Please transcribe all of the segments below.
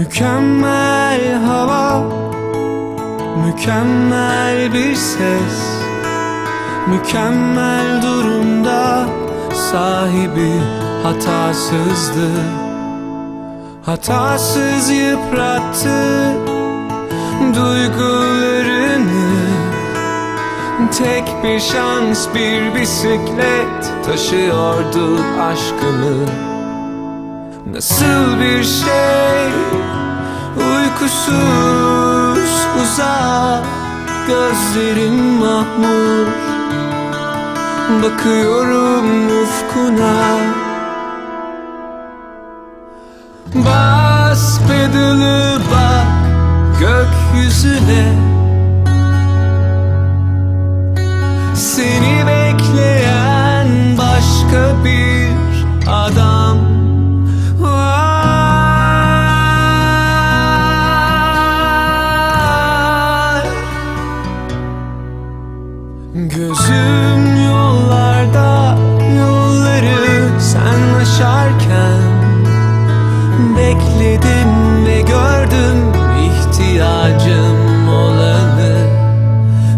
Mükemmel hava Mükemmel bir ses Mükemmel durumda Sahibi hatasızdı Hatasız yıprattı Duygularını. Tek bir şans bir bisiklet Taşıyordu aşkımı Nasıl bir şey? Uykusuz uzak Gözlerim mahmur. Bakıyorum ufkuna. Bas pedalı bak gökyüzüne Bekledim ve gördüm ihtiyacım olanı.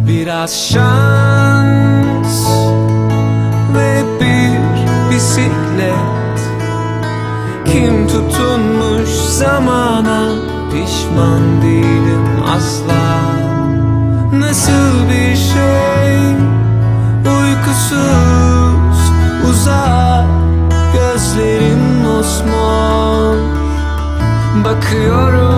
Biraz şans ve bir bisiklet. Kim tutunmuş zamana pişman değilim asla. Nasıl bir şey Bakıyorum